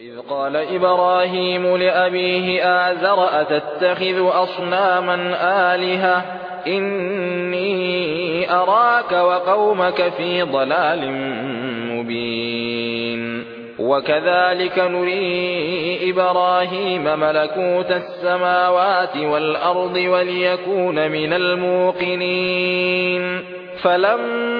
وإذ قال إبراهيم لأبيه آزر أتتخذ أصناما آلهة إني أراك وقومك في ضلال مبين. وكذلك نري إبراهيم ملكوت السماوات والأرض وليكون من الموقنين. فلما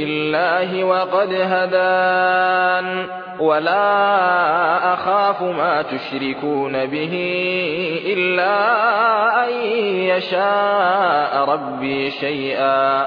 في الله وقد هدان ولا أخاف ما تشركون به إلا أن يشاء ربي شيئا